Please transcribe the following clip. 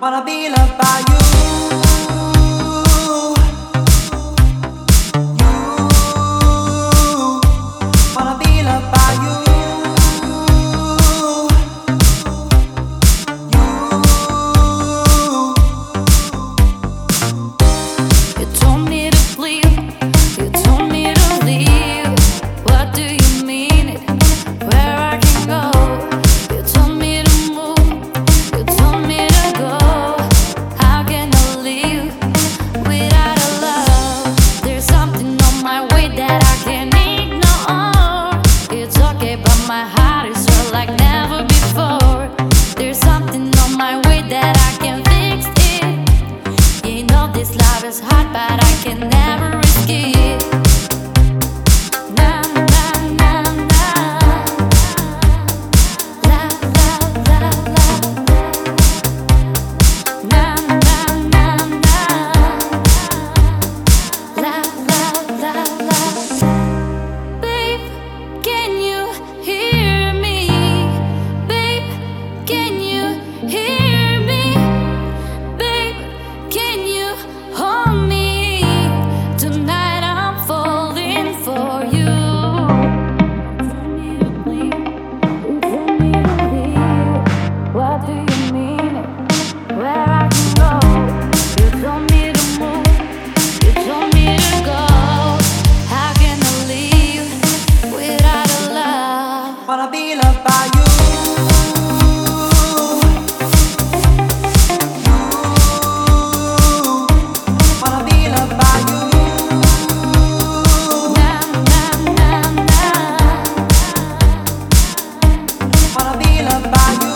Wanna be loved by you. This love is hard, but I can never escape. Bye.